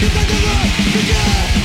Cause I never forget